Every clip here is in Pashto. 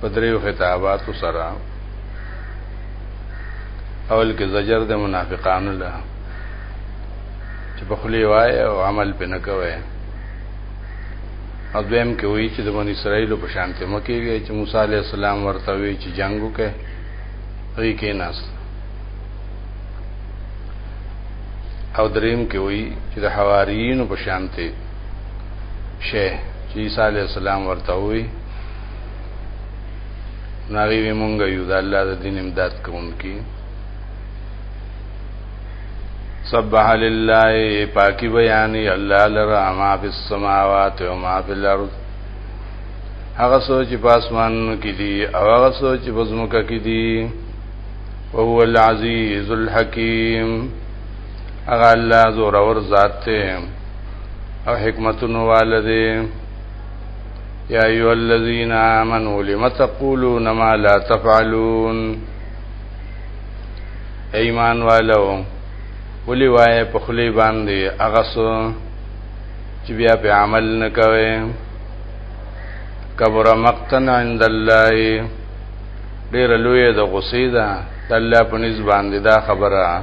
په دریو خطاباتو سره اول کې زجر د منافقانو له چې په خلی وای او عمل پې نه کوي او دویم کې وایي چې د بنی اسرائیل په شانته مکیږي چې موسی علی السلام ورته وی چې جنگ وکړي هغه کې ناس او دریم کې وایي چې د حواریینو په شانته شي چې عیسی علی السلام ورته وي ناغي وی مونږ یو د الله د دین امداد کوونکی سبح لله پاکی بیانی الله لرا ما فی السماوات و ما فی الارض هغه سوچ په اسمان کې دي او هغه سوچ په زمکه کې دي او هو العزیز الحکیم هغه الله زور اور ذات ته او حکمتونو والده یا ایو الذین آمنو لم تقولون ما لا تفعلون ایمان والو ولی وای په خلی باندې هغه سو چې بیا په عمل نه کوي کبر مقتن عند الله ډیر لوی د غصې ده د الله په نسبت باندې دا خبره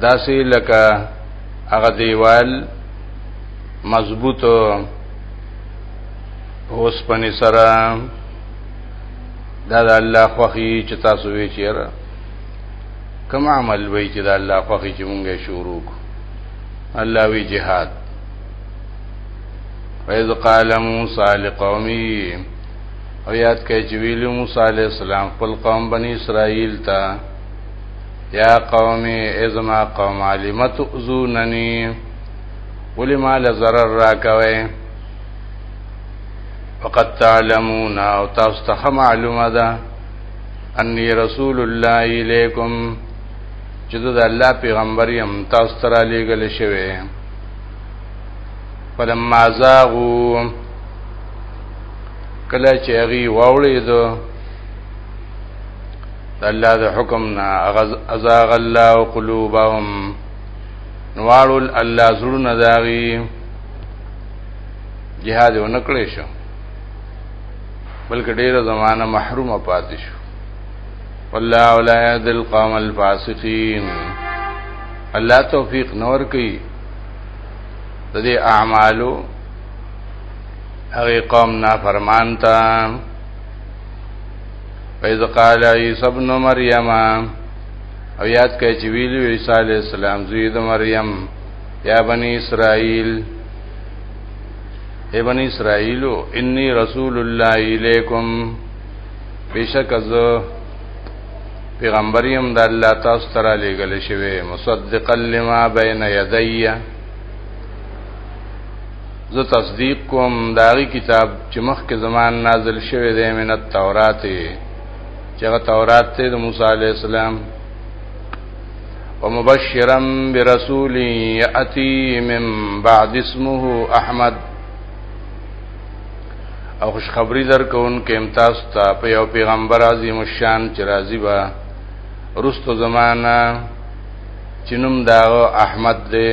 داسې لکه هغه دیوال مضبوط اوس پنې سره دا د الله خوخي چې تاسو وی چیرې کوم عمل وی چې د الله خوخي چې مونږه شروع کو الله وی جهاد وَإِذْ قَالَ مُوسَى لِقَوْمِهِ او یاد کړئ چې ویلو موسی علی السلام خپل قوم بنی اسرائیل ته یا قوم ازما قوم علم تؤذوننی ولی ما لزرر را کوي وقد تعلمون او تاسو ته معلومه ده انی رسول الله الیکم چې د الله پیغمبر یم تاسو ته را لېږل شوی فلما زاغو کله چې هغه وړې دو د الله د حکم نه ازاغ الله قلوبهم نواړو الله زړونه داغي جهاد ونکړې شو بلکې ډیره زمانہ محرومه پاتې شو والله ولا يهد القوم الفاسقين الله توفیق نور کوي د دې اعمالو هغه قوم نافرمان ته فإذ قال عيسى ابن مريم او یاد کړئ چې ویلو عیسی علی السلام زوی د مریم یا بنی اسرائیل اے بنی اسرائیلو انی رسول الله الیکم بشک از پیغمبر یم د الله تاسو ته را لېږل شوی مصدقا لما بین یدیه زه تصدیق کوم داغي کتاب چې مخکې زمان نازل شوی دی من التورات چې هغه تورات ته د موسی علی السلام ومبشرا برسول یاتی من بعد اسمه احمد او خوشخبری در کون کې امتاز تا په یو پیغمبر عظیم الشان چې راضی با رستو زمانہ چنم داغو احمد دی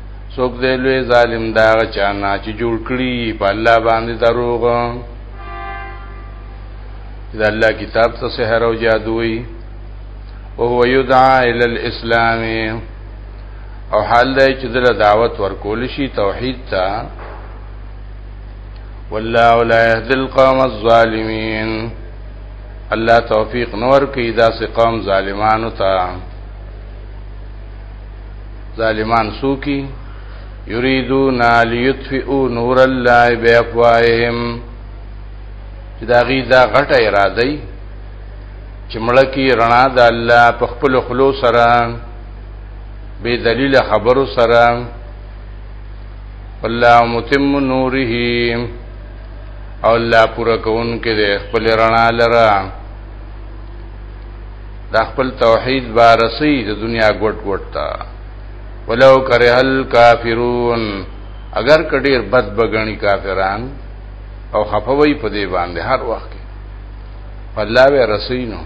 څوک دی لوی ظالم دا چانا چې جوړ کړی په الله باندې دروغ دا الله کتاب ته سحر او جادوي او هو یدعا ال الاسلام او حال دی چې دل دعوت ورکول شي توحید ته والله لا يهدي القوم الظالمين الله توفیق نور کوي دا سه قوم ظالمانو ته ظالمان سوکی یریدون لیطفئو نور الله بیافواهم چې دا غي دا غټه اراده ای چې ملکی رڼا د الله په خپل خلو سره بے دلیل خبرو سره والله متم نوره او الله پورا کون کې د خپل رڼا لره دا خپل توحید بارسی د دنیا ګټ ګټ تا ولو کرہ الکافرون اگر کډیر بد بغنی کافران او خفوی په دی باندې هر وخت الله و رسینو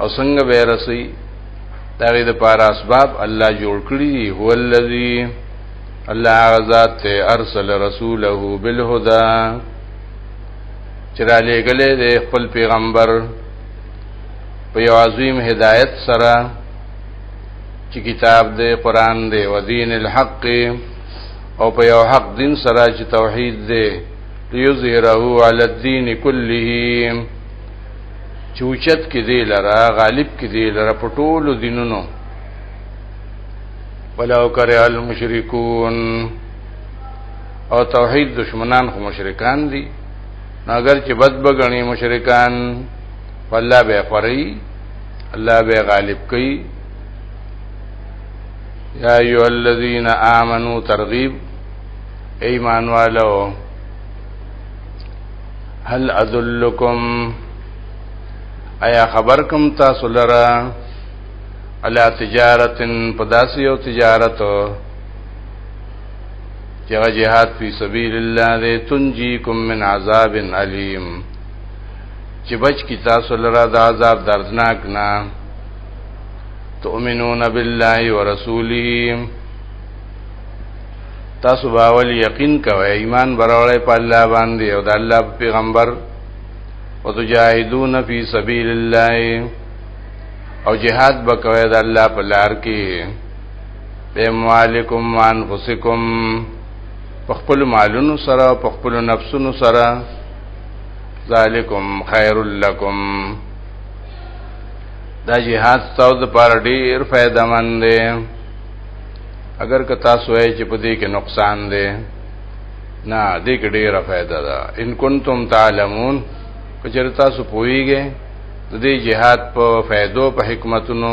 او څنګه به رسی دا غي د پار اسباب الله جوړ کړی دی هو الذی الله غزاد ته ارسل رسوله بالهدى چې را لېګلې د خپل پیغمبر په یو عظیم هدایت سره چې کتاب د قران دی او دین الحق او په یو حق دین سره چې توحید دی ليظهره على الدين كله چوچت کې دی لرا غالب کې دی لرا په ټولو دینونو ولو کرے المشرکون او توحید دشمنان خو مشرکان دي نو اگر چې بد بغني مشرکان والله به خوري الله به غالب کوي یا ایو الذین آمنو ترغیب ایمان والو هل ادلکم ایا خبر کوم تاسو لره علا تجارتن پداسی او تجارتو چې هغه جهاد فی سبیل الله دې تنجیکم من عذاب علیم چې بچ کی تاسو لره د عذاب دردناک نه تؤمنون بالله ورسوله تاسو باول یقین کوئ ایمان براولې په الله باندې او د الله پیغمبر او تجاهدون فی سبیل الله او جهاد بکوي د الله په لار کې بموالکم وانفسکم په خپل مالونو سره په خپل نفسونو سره ذالکم خیر لکم دا جهاد تاسو د پاره ډیر فائدہ مند دی اگر که تاسو یې چې په دې کې نقصان دی نه دې کې ډیره فائدہ ده ان کنتم تعلمون کچره تاسو پوهیږئ د دې جهاد په فائدو په حکمتونو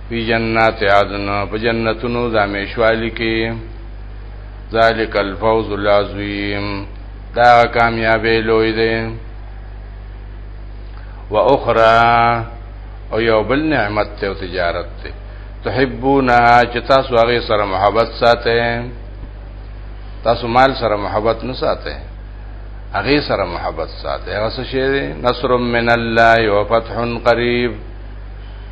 فی جنات عدن په جنتونو د همیشوالی کې ذالک الفوز العظیم دا کامیابی لوی دی و اخرى او یو بل نعمت ته او تجارت ته تحبونا چې تاسو هغه سره محبت ساتئ تاسو مال سره محبت نه ساتئ هغه سره محبت ساتئ هغه څه شی نصر من الله و فتح قریب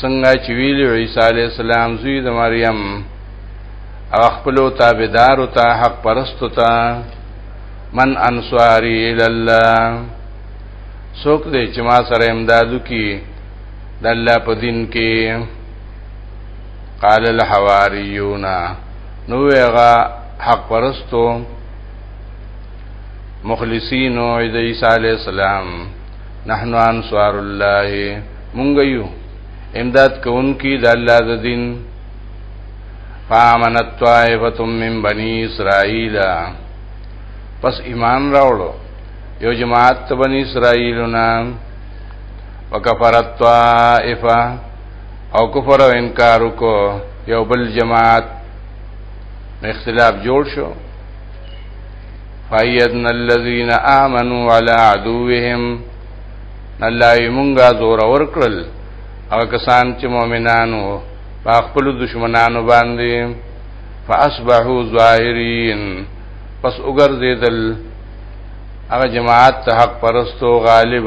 څنګه چې ویل عیسی علی السلام زوی د مریم او خپل تابعدار او ته حق پرست ته من انصاری ال الله څوک دې چې ما سره امدادو کی د الله په دین کې قال الحواریون نو هغه حق پرستو مخلصین او عیسی علی السلام نحنو انصار الله مونږ یو امداد کوونکی د الله د دین فامنت طائفه من بنی اسرائیل پس ایمان راوړو یو جماعت بنی اسرائیلنا وکفرت طائفه او کفر او انکار کو یو بل جماعت اختلاف جوړ شو فایدنا الذین آمنوا علی عدوهم الله یې مونږه زور اور کړل هغه کسان چې مؤمنانو په خپل دشمنانو باندې فاصبحوا ظاهرین پس وګرځیدل هغه جماعت حق پرستو غالب